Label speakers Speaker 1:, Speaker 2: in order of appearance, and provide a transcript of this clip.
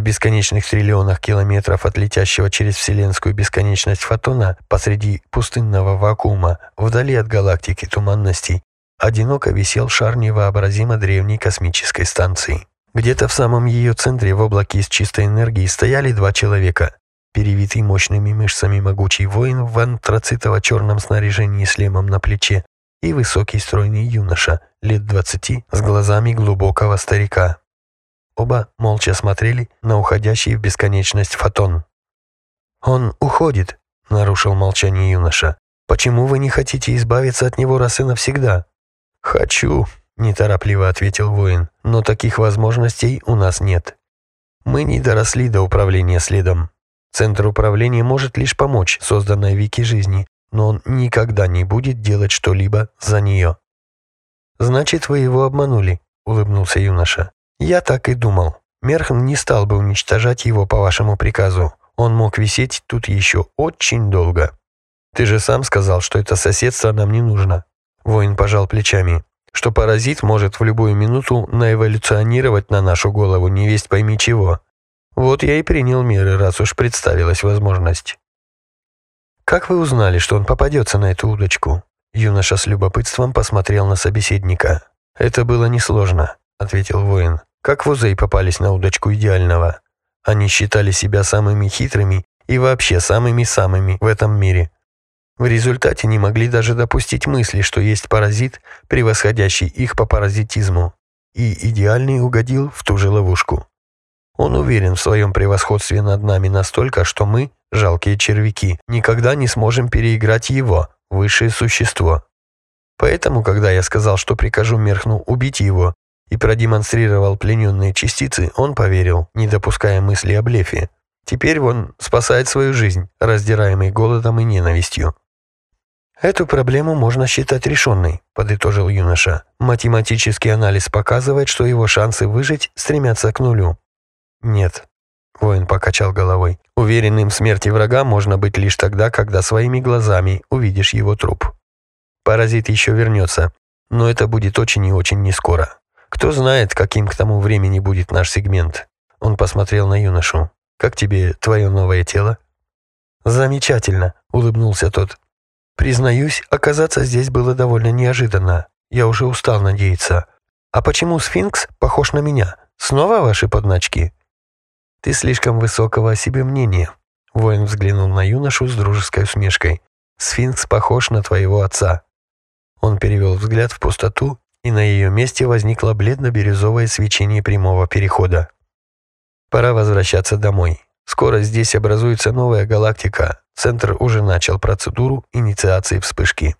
Speaker 1: В бесконечных триллионах километров от летящего через вселенскую бесконечность фотона посреди пустынного вакуума, вдали от галактики туманностей, одиноко висел шар невообразимо древней космической станции. Где-то в самом ее центре в облаке из чистой энергии стояли два человека. Перевитый мощными мышцами могучий воин в антрацитово-черном снаряжении с лемом на плече и высокий стройный юноша, лет двадцати, с глазами глубокого старика. Оба молча смотрели на уходящий в бесконечность фотон. «Он уходит», — нарушил молчание юноша. «Почему вы не хотите избавиться от него раз и навсегда?» «Хочу», — неторопливо ответил воин, «но таких возможностей у нас нет. Мы не доросли до управления следом. Центр управления может лишь помочь созданной Вики жизни, но он никогда не будет делать что-либо за нее». «Значит, вы его обманули», — улыбнулся юноша. «Я так и думал. Мерхн не стал бы уничтожать его по вашему приказу. Он мог висеть тут еще очень долго. Ты же сам сказал, что это соседство нам не нужно». Воин пожал плечами. «Что паразит может в любую минуту наэволюционировать на нашу голову, не весть пойми чего. Вот я и принял меры, раз уж представилась возможность». «Как вы узнали, что он попадется на эту удочку?» Юноша с любопытством посмотрел на собеседника. «Это было несложно», — ответил воин. «Как вузей попались на удочку идеального? Они считали себя самыми хитрыми и вообще самыми-самыми в этом мире. В результате не могли даже допустить мысли, что есть паразит, превосходящий их по паразитизму. И идеальный угодил в ту же ловушку. Он уверен в своем превосходстве над нами настолько, что мы, жалкие червяки, никогда не сможем переиграть его, высшее существо. Поэтому, когда я сказал, что прикажу Мерхну убить его, и продемонстрировал плененные частицы, он поверил, не допуская мысли о блефе. Теперь он спасает свою жизнь, раздираемый голодом и ненавистью. «Эту проблему можно считать решенной», – подытожил юноша. «Математический анализ показывает, что его шансы выжить стремятся к нулю. «Нет», — воин покачал головой. «Уверенным в смерти врага можно быть лишь тогда, когда своими глазами увидишь его труп. Паразит еще вернется, но это будет очень и очень нескоро. Кто знает, каким к тому времени будет наш сегмент». Он посмотрел на юношу. «Как тебе твое новое тело?» «Замечательно», — улыбнулся тот. «Признаюсь, оказаться здесь было довольно неожиданно. Я уже устал надеяться. А почему сфинкс похож на меня? Снова ваши подначки?» «Ты слишком высокого о себе мнения». Воин взглянул на юношу с дружеской усмешкой. «Сфинкс похож на твоего отца». Он перевел взгляд в пустоту, и на ее месте возникло бледно-бирюзовое свечение прямого перехода. «Пора возвращаться домой. Скоро здесь образуется новая галактика. Центр уже начал процедуру инициации вспышки».